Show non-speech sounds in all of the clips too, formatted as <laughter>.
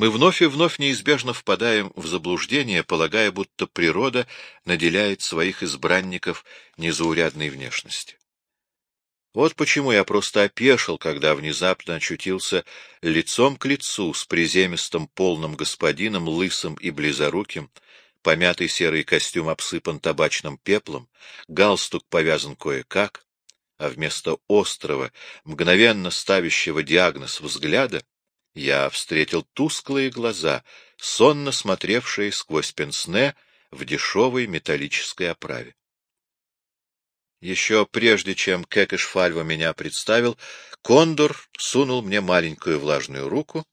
Мы вновь и вновь неизбежно впадаем в заблуждение, полагая, будто природа наделяет своих избранников незаурядной внешностью. Вот почему я просто опешил, когда внезапно очутился лицом к лицу с приземистым полным господином, лысым и близоруким, помятый серый костюм обсыпан табачным пеплом, галстук повязан кое-как, а вместо острого, мгновенно ставящего диагноз взгляда, я встретил тусклые глаза, сонно смотревшие сквозь пенсне в дешевой металлической оправе. Еще прежде, чем Кекеш Фальва меня представил, Кондор сунул мне маленькую влажную руку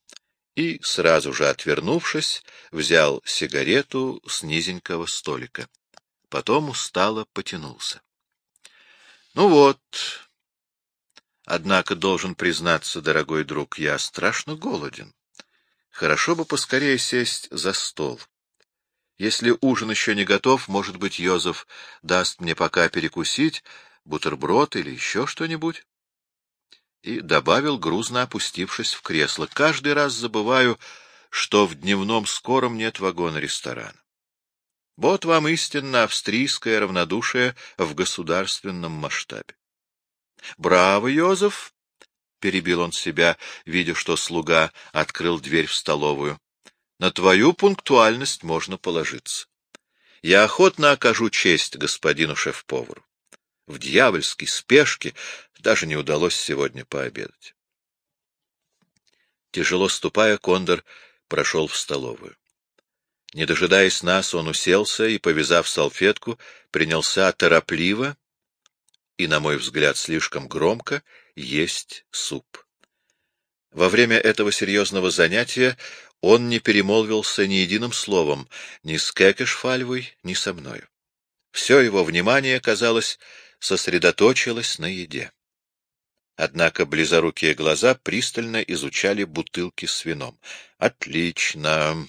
и, сразу же отвернувшись, взял сигарету с низенького столика. Потом устало потянулся. — Ну вот. Однако, должен признаться, дорогой друг, я страшно голоден. Хорошо бы поскорее сесть за стол. Если ужин еще не готов, может быть, Йозеф даст мне пока перекусить, бутерброд или еще что-нибудь? И добавил, грузно опустившись в кресло. Каждый раз забываю, что в дневном скором нет вагона-ресторана. Вот вам истинно австрийское равнодушие в государственном масштабе. — Браво, Йозеф! — перебил он себя, видя, что слуга открыл дверь в столовую. На твою пунктуальность можно положиться. Я охотно окажу честь господину шеф-повару. В дьявольской спешке даже не удалось сегодня пообедать. Тяжело ступая, Кондор прошел в столовую. Не дожидаясь нас, он уселся и, повязав салфетку, принялся торопливо и, на мой взгляд, слишком громко есть суп. Во время этого серьезного занятия он не перемолвился ни единым словом ни с Кекешфальвой, ни со мною. Все его внимание, казалось, сосредоточилось на еде. Однако близорукие глаза пристально изучали бутылки с вином. «Отлично!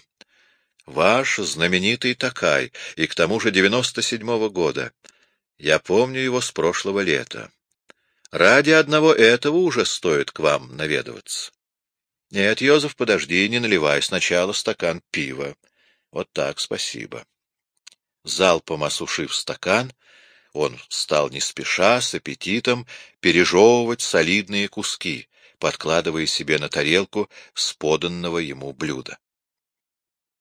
Ваш знаменитый Такай, и к тому же девяносто седьмого года. Я помню его с прошлого лета. Ради одного этого уже стоит к вам наведываться. — Нет, Йозеф, подожди, не наливай сначала стакан пива. Вот так, спасибо. Залпом осушив стакан, он стал не спеша, с аппетитом, пережевывать солидные куски, подкладывая себе на тарелку с поданного ему блюда.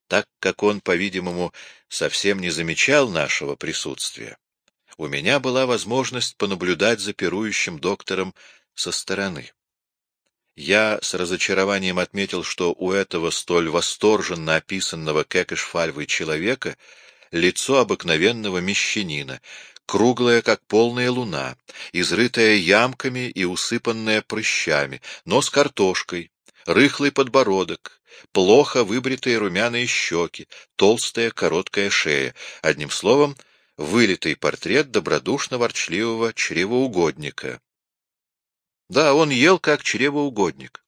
Так как он, по-видимому, совсем не замечал нашего присутствия, у меня была возможность понаблюдать за пирующим доктором со стороны. Я с разочарованием отметил, что у этого столь восторженно описанного Кекешфальвой человека лицо обыкновенного мещанина, круглое, как полная луна, изрытое ямками и усыпанное прыщами, нос картошкой, рыхлый подбородок, плохо выбритые румяные щеки, толстая короткая шея, одним словом, вылитый портрет добродушно-ворчливого чревоугодника, да, он ел как чревоугодник,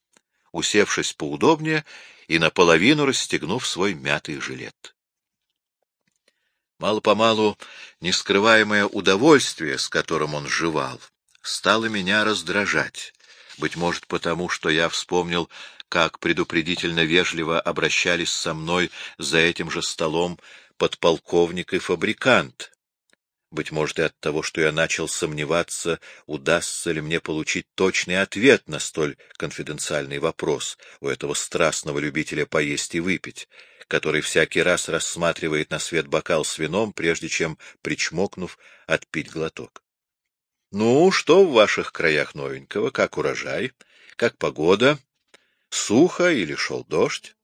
усевшись поудобнее и наполовину расстегнув свой мятый жилет. Мало-помалу нескрываемое удовольствие, с которым он жевал, стало меня раздражать, быть может потому, что я вспомнил, как предупредительно вежливо обращались со мной за этим же столом подполковник и фабрикант, быть может, и от того, что я начал сомневаться, удастся ли мне получить точный ответ на столь конфиденциальный вопрос у этого страстного любителя поесть и выпить, который всякий раз рассматривает на свет бокал с вином, прежде чем, причмокнув, отпить глоток. — Ну, что в ваших краях новенького? Как урожай? Как погода? Сухо или шел дождь?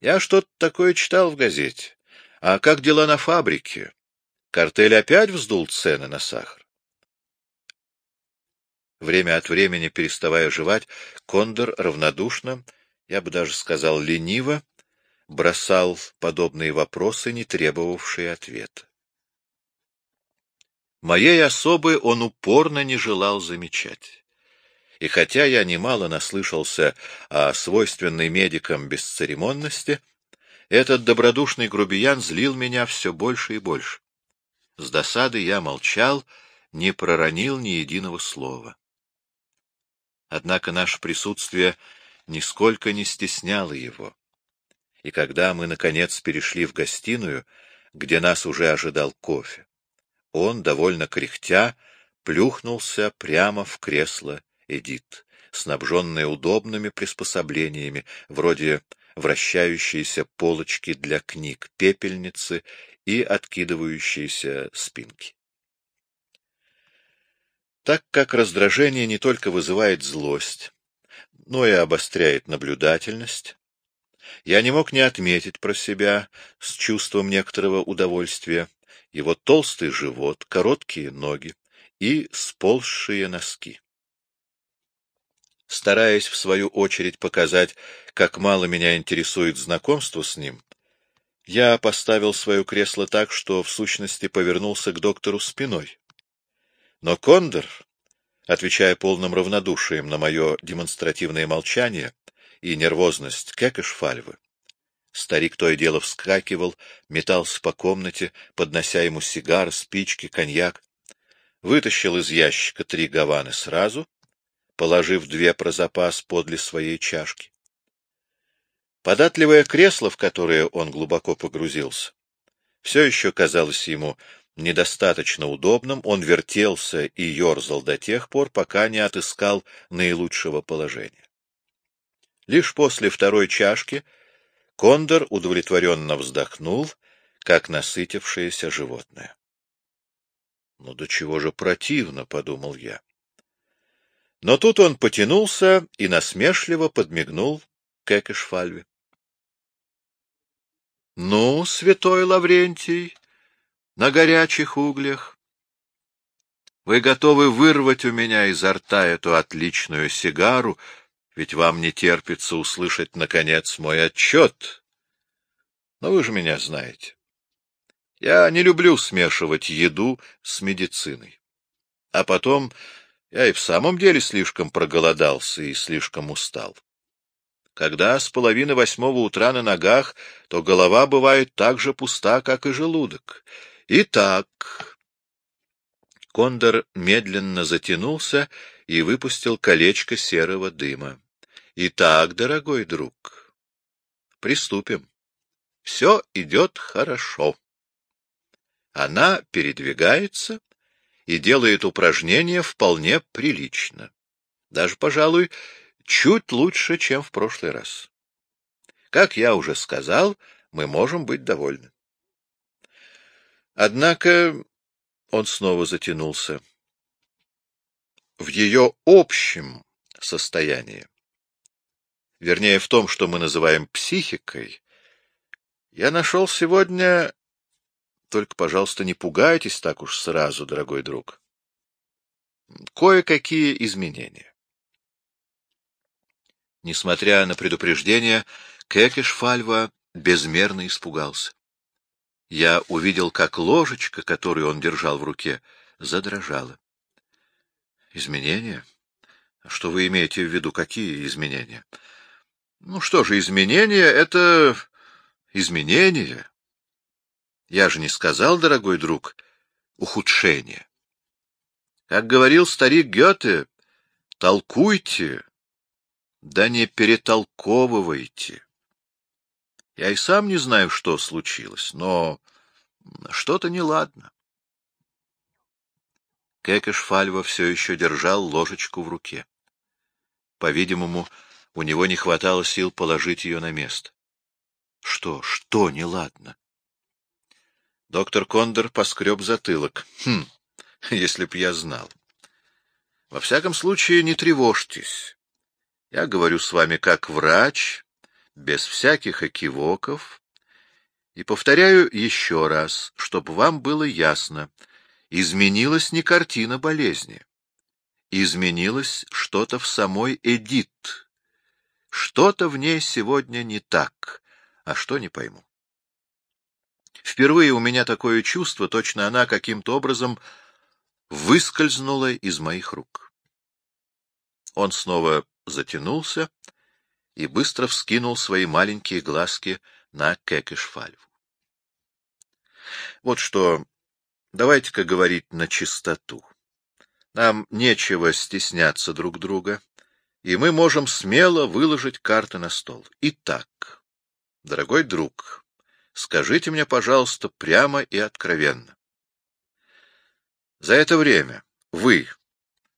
Я что-то такое читал в газете. А как дела на фабрике? Картель опять вздул цены на сахар. Время от времени, переставая жевать, Кондор равнодушно, я бы даже сказал лениво, бросал подобные вопросы, не требовавшие ответа. Моей особы он упорно не желал замечать. И хотя я немало наслышался о свойственной медикам бесцеремонности, этот добродушный грубиян злил меня все больше и больше. С досады я молчал, не проронил ни единого слова. Однако наше присутствие нисколько не стесняло его. и когда мы, наконец, перешли в гостиную, где нас уже ожидал кофе, он, довольно кряхтя, плюхнулся прямо в кресло Эдит, снабженное удобными приспособлениями, вроде вращающейся полочки для книг, пепельницы и откидывающейся спинки. Так как раздражение не только вызывает злость, но и обостряет наблюдательность, я не мог не отметить про себя с чувством некоторого удовольствия его толстый живот, короткие ноги и сползшие носки. Стараясь, в свою очередь, показать, как мало меня интересует знакомство с ним, я поставил свое кресло так, что, в сущности, повернулся к доктору спиной. Но Кондор, отвечая полным равнодушием на мое демонстративное молчание и нервозность Кекешфальвы, старик то и дело вскакивал, метался по комнате, поднося ему сигар, спички, коньяк, вытащил из ящика три гаваны сразу, положив две про запас подле своей чашки. Податливое кресло, в которое он глубоко погрузился, все еще казалось ему недостаточно удобным, он вертелся и ерзал до тех пор, пока не отыскал наилучшего положения. Лишь после второй чашки Кондор удовлетворенно вздохнул, как насытившееся животное. «Ну до чего же противно», — подумал я. Но тут он потянулся и насмешливо подмигнул Кекешфальве. — Ну, святой Лаврентий, на горячих углях. Вы готовы вырвать у меня изо рта эту отличную сигару, ведь вам не терпится услышать, наконец, мой отчет. Но вы же меня знаете. Я не люблю смешивать еду с медициной. А потом я и в самом деле слишком проголодался и слишком устал. Когда с половины восьмого утра на ногах, то голова бывает так же пуста, как и желудок. Итак, Кондор медленно затянулся и выпустил колечко серого дыма. Итак, дорогой друг, приступим. Все идет хорошо. Она передвигается и делает упражнения вполне прилично. Даже, пожалуй, чуть лучше, чем в прошлый раз. Как я уже сказал, мы можем быть довольны. Однако он снова затянулся. В ее общем состоянии, вернее, в том, что мы называем психикой, я нашел сегодня... Только, пожалуйста, не пугайтесь так уж сразу, дорогой друг. Кое-какие изменения. Несмотря на предупреждение, Кекешфальва безмерно испугался я увидел, как ложечка, которую он держал в руке, задрожала. Изменения? А что вы имеете в виду? Какие изменения? Ну что же, изменения — это изменения. Я же не сказал, дорогой друг, ухудшение. Как говорил старик Гёте, толкуйте, да не перетолковывайте. Я и сам не знаю, что случилось, но что-то неладно. Кекеш Фальва все еще держал ложечку в руке. По-видимому, у него не хватало сил положить ее на место. Что, что неладно? Доктор Кондор поскреб затылок. Хм, <laughs> если б я знал. Во всяком случае, не тревожьтесь. Я говорю с вами как врач, без всяких экивоков, и повторяю еще раз, чтобы вам было ясно, изменилась не картина болезни, изменилось что-то в самой Эдит, что-то в ней сегодня не так, а что не пойму. Впервые у меня такое чувство, точно она каким-то образом выскользнула из моих рук. Он снова затянулся, и быстро вскинул свои маленькие глазки на Кекешфальву. Вот что, давайте-ка говорить на чистоту. Нам нечего стесняться друг друга, и мы можем смело выложить карты на стол. Итак, Дорогой друг, скажите мне, пожалуйста, прямо и откровенно. За это время вы,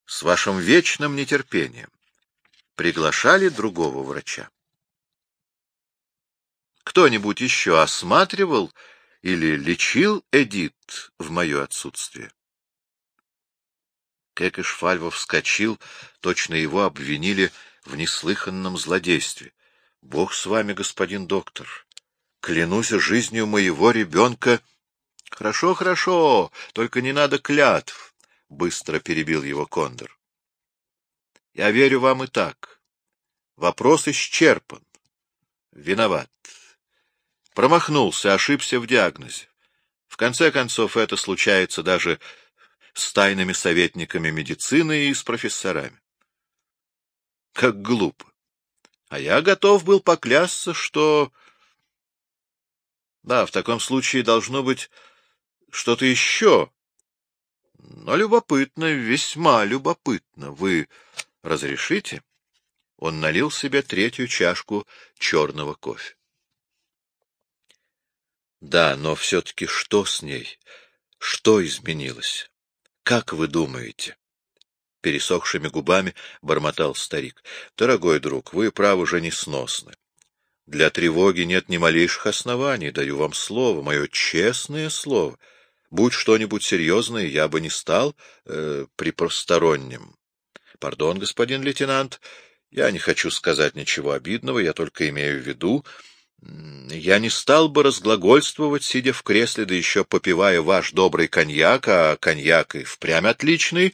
с вашим вечным нетерпением, приглашали другого врача? Кто-нибудь еще осматривал или лечил Эдит в мое отсутствие? Кекеш Фальва вскочил, точно его обвинили в неслыханном злодействе. — Бог с вами, господин доктор. Клянусь жизнью моего ребенка. — Хорошо, хорошо, только не надо клятв, — быстро перебил его Кондор. — Я верю вам и так. Вопрос исчерпан. Виноват. Промахнулся, ошибся в диагнозе. В конце концов, это случается даже с тайными советниками медицины и с профессорами. Как глупо. А я готов был поклясться, что... Да, в таком случае должно быть что-то еще. Но любопытно, весьма любопытно. Вы разрешите? Он налил себе третью чашку черного кофе. Да, но все-таки что с ней? Что изменилось? Как вы думаете? Пересохшими губами бормотал старик. Дорогой друг, вы, право же, несносны. Для тревоги нет ни малейших оснований, даю вам слово, мое честное слово. Будь что-нибудь серьезное, я бы не стал э, при постороннем. Пардон, господин лейтенант, я не хочу сказать ничего обидного, я только имею в виду, я не стал бы разглагольствовать, сидя в кресле, да еще попивая ваш добрый коньяк, а коньяк и впрямь отличный.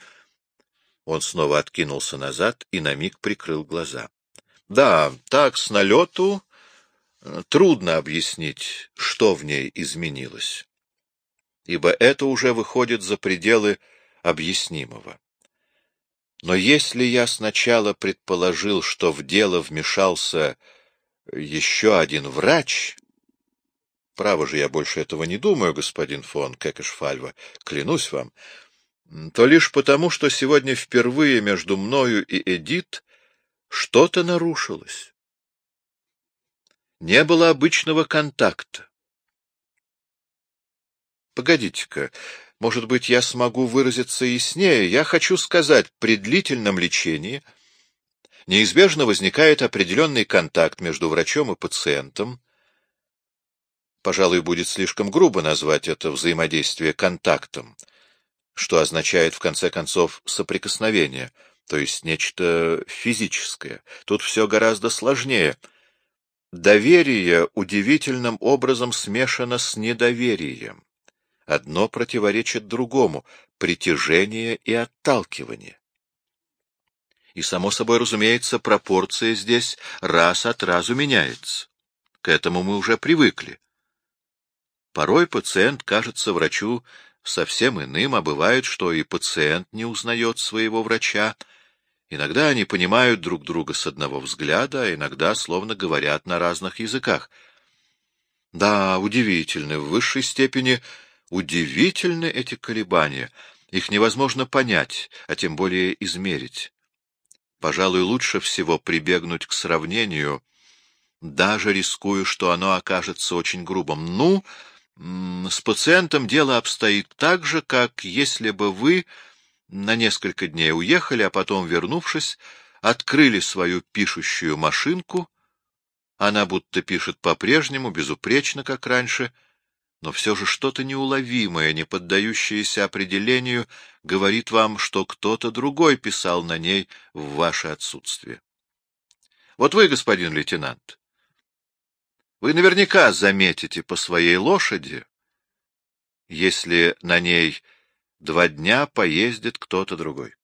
Он снова откинулся назад и на миг прикрыл глаза. Да, так, с налету трудно объяснить, что в ней изменилось, ибо это уже выходит за пределы объяснимого. Но если я сначала предположил, что в дело вмешался еще один врач... Право же, я больше этого не думаю, господин фон Кекешфальва, клянусь вам, то лишь потому, что сегодня впервые между мною и Эдит что-то нарушилось. Не было обычного контакта. Погодите-ка, может быть, я смогу выразиться яснее. Я хочу сказать, при длительном лечении — неизбежно возникает определенный контакт между врачом и пациентом. Пожалуй, будет слишком грубо назвать это взаимодействие контактом, что означает, в конце концов, соприкосновение, то есть нечто физическое. Тут все гораздо сложнее. Доверие удивительным образом смешано с недоверием. Одно противоречит другому — притяжение и отталкивание. И, само собой разумеется, пропорция здесь раз от разу меняется. К этому мы уже привыкли. Порой пациент кажется врачу совсем иным, а бывает, что и пациент не узнает своего врача. Иногда они понимают друг друга с одного взгляда, а иногда словно говорят на разных языках. Да, удивительны, в высшей степени удивительны эти колебания. Их невозможно понять, а тем более измерить. Пожалуй, лучше всего прибегнуть к сравнению, даже рискую, что оно окажется очень грубым. Ну, с пациентом дело обстоит так же, как если бы вы на несколько дней уехали, а потом, вернувшись, открыли свою пишущую машинку, она будто пишет по-прежнему, безупречно, как раньше — но все же что-то неуловимое, не поддающееся определению, говорит вам, что кто-то другой писал на ней в ваше отсутствие. Вот вы, господин лейтенант, вы наверняка заметите по своей лошади, если на ней два дня поездит кто-то другой.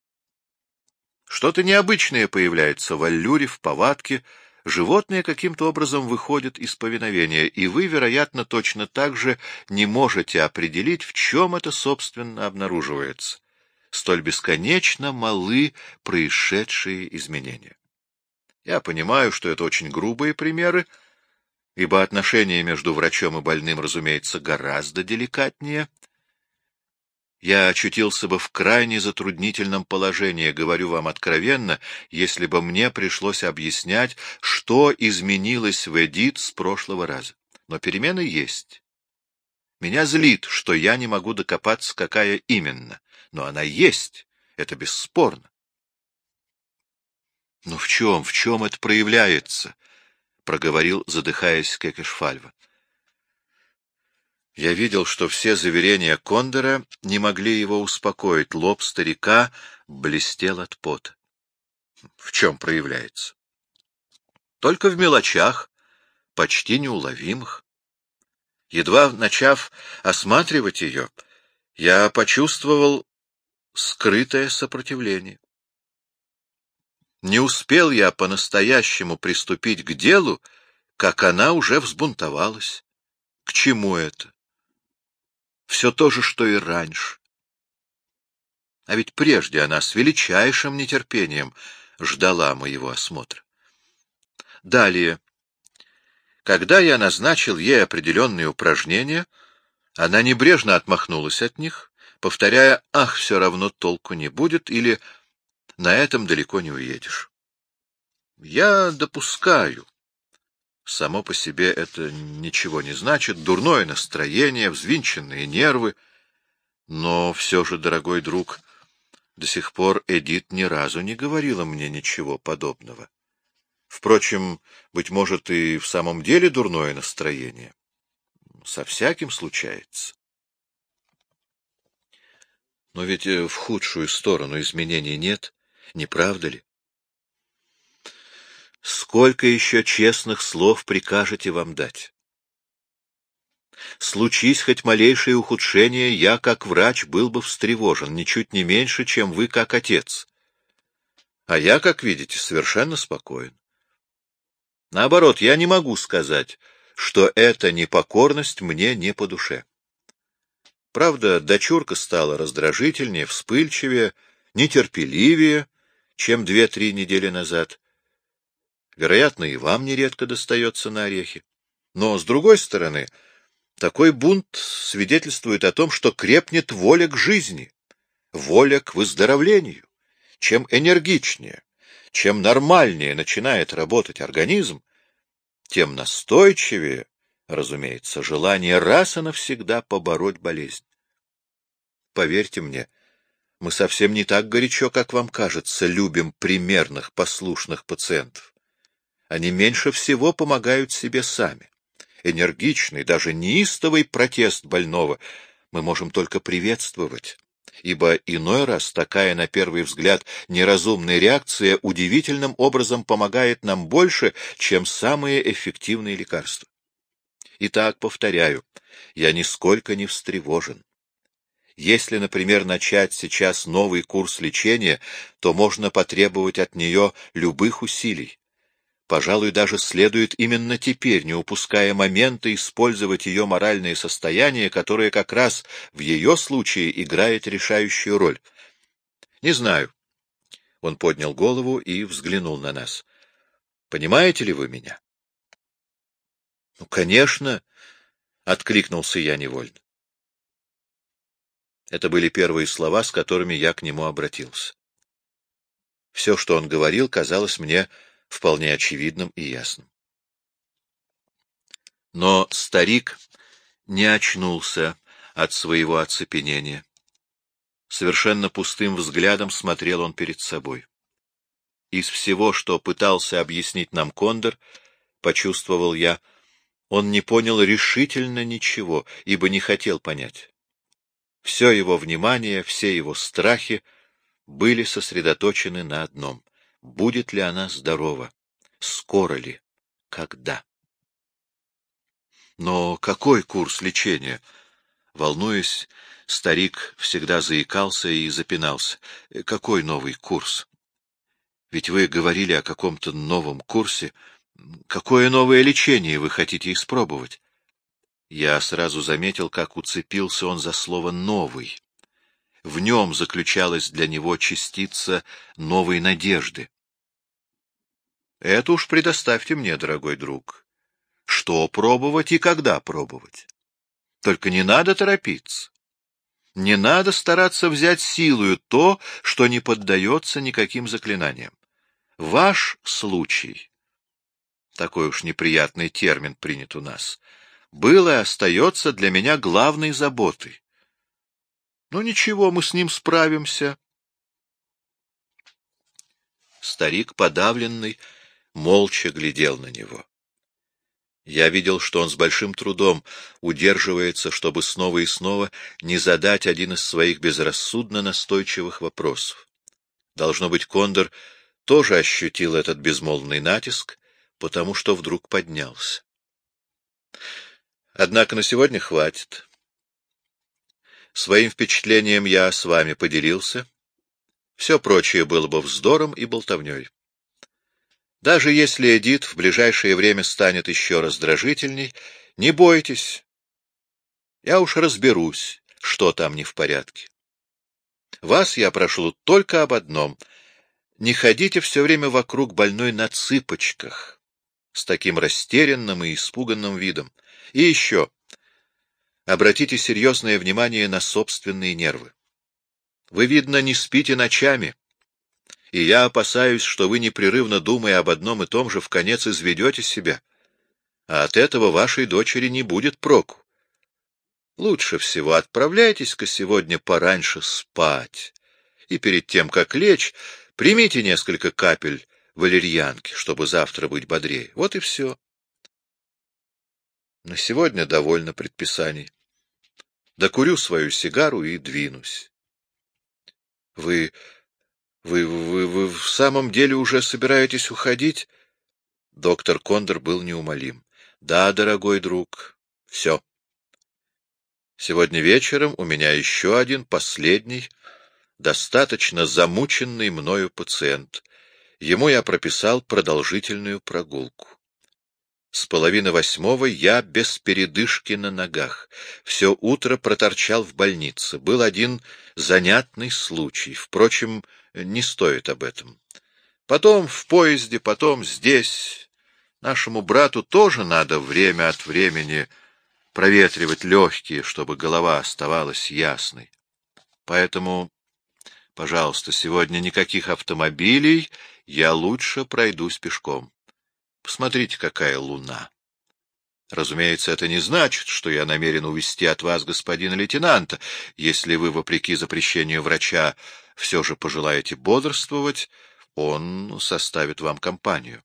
Что-то необычное появляется в аллюре, в повадке, животное каким-то образом выходит из повиновения, и вы, вероятно, точно так же не можете определить, в чем это, собственно, обнаруживается. Столь бесконечно малы происшедшие изменения. Я понимаю, что это очень грубые примеры, ибо отношения между врачом и больным, разумеется, гораздо деликатнее. Я очутился бы в крайне затруднительном положении, говорю вам откровенно, если бы мне пришлось объяснять, что изменилось в Эдит с прошлого раза. Но перемены есть. Меня злит, что я не могу докопаться, какая именно. Но она есть, это бесспорно. — Ну в чем, в чем это проявляется? — проговорил, задыхаясь Кекешфальва. Я видел, что все заверения Кондора не могли его успокоить. Лоб старика блестел от пота. В чем проявляется? Только в мелочах, почти неуловимых. Едва начав осматривать ее, я почувствовал скрытое сопротивление. Не успел я по-настоящему приступить к делу, как она уже взбунтовалась. К чему это? Все то же, что и раньше. А ведь прежде она с величайшим нетерпением ждала моего осмотра. Далее. Когда я назначил ей определенные упражнения, она небрежно отмахнулась от них, повторяя «ах, все равно толку не будет» или «на этом далеко не уедешь». Я допускаю, Само по себе это ничего не значит, дурное настроение, взвинченные нервы. Но все же, дорогой друг, до сих пор Эдит ни разу не говорила мне ничего подобного. Впрочем, быть может, и в самом деле дурное настроение. Со всяким случается. Но ведь э, в худшую сторону изменений нет, не правда ли? Сколько еще честных слов прикажете вам дать? Случись хоть малейшее ухудшение, я, как врач, был бы встревожен, ничуть не меньше, чем вы, как отец. А я, как видите, совершенно спокоен. Наоборот, я не могу сказать, что эта непокорность мне не по душе. Правда, дочурка стала раздражительнее, вспыльчивее, нетерпеливее, чем две-три недели назад. Вероятно, и вам нередко достается на орехи. Но, с другой стороны, такой бунт свидетельствует о том, что крепнет воля к жизни, воля к выздоровлению. Чем энергичнее, чем нормальнее начинает работать организм, тем настойчивее, разумеется, желание раз и навсегда побороть болезнь. Поверьте мне, мы совсем не так горячо, как вам кажется, любим примерных, послушных пациентов. Они меньше всего помогают себе сами. Энергичный, даже неистовый протест больного мы можем только приветствовать, ибо иной раз такая, на первый взгляд, неразумная реакция удивительным образом помогает нам больше, чем самые эффективные лекарства. Итак, повторяю, я нисколько не встревожен. Если, например, начать сейчас новый курс лечения, то можно потребовать от нее любых усилий. Пожалуй, даже следует именно теперь, не упуская момента, использовать ее моральное состояние, которое как раз в ее случае играет решающую роль. Не знаю. Он поднял голову и взглянул на нас. Понимаете ли вы меня? Ну, конечно, откликнулся я невольно. Это были первые слова, с которыми я к нему обратился. Все, что он говорил, казалось мне вполне очевидным и ясным. Но старик не очнулся от своего оцепенения. Совершенно пустым взглядом смотрел он перед собой. Из всего, что пытался объяснить нам Кондор, почувствовал я, он не понял решительно ничего, ибо не хотел понять. Все его внимание, все его страхи были сосредоточены на одном будет ли она здорова, скоро ли, когда. Но какой курс лечения? Волнуясь, старик всегда заикался и запинался. Какой новый курс? Ведь вы говорили о каком-то новом курсе. Какое новое лечение вы хотите испробовать? Я сразу заметил, как уцепился он за слово «новый». В нем заключалась для него частица новой надежды. Это уж предоставьте мне, дорогой друг. Что пробовать и когда пробовать? Только не надо торопиться. Не надо стараться взять силою то, что не поддается никаким заклинаниям. Ваш случай, такой уж неприятный термин принят у нас, был и остается для меня главной заботой. Ну ничего, мы с ним справимся. Старик, подавленный, молча глядел на него. Я видел, что он с большим трудом удерживается, чтобы снова и снова не задать один из своих безрассудно настойчивых вопросов. Должно быть, Кондор тоже ощутил этот безмолвный натиск, потому что вдруг поднялся. Однако на сегодня хватит. Своим впечатлением я с вами поделился. Все прочее было бы вздором и болтовней. Даже если Эдит в ближайшее время станет еще раздражительней, не бойтесь. Я уж разберусь, что там не в порядке. Вас я прошу только об одном. Не ходите все время вокруг больной на цыпочках, с таким растерянным и испуганным видом. И еще. Обратите серьезное внимание на собственные нервы. Вы, видно, не спите ночами и я опасаюсь, что вы, непрерывно думая об одном и том же, в конец изведете себя, а от этого вашей дочери не будет проку. Лучше всего отправляйтесь-ка сегодня пораньше спать, и перед тем, как лечь, примите несколько капель валерьянки, чтобы завтра быть бодрее. Вот и все. На сегодня довольно предписаний. Докурю свою сигару и двинусь. Вы вы, вы, вы в самом деле уже собираетесь уходить? Доктор Кондор был неумолим. Да, дорогой друг, все. Сегодня вечером у меня еще один, последний, достаточно замученный мною пациент. Ему я прописал продолжительную прогулку. С половины восьмого я без передышки на ногах. Все утро проторчал в больнице. Был один занятный случай. Впрочем, не стоит об этом. Потом в поезде, потом здесь. Нашему брату тоже надо время от времени проветривать легкие, чтобы голова оставалась ясной. Поэтому, пожалуйста, сегодня никаких автомобилей, я лучше пройдусь пешком. Посмотрите, какая луна. Разумеется, это не значит, что я намерен увести от вас господина лейтенанта. Если вы, вопреки запрещению врача, все же пожелаете бодрствовать, он составит вам компанию.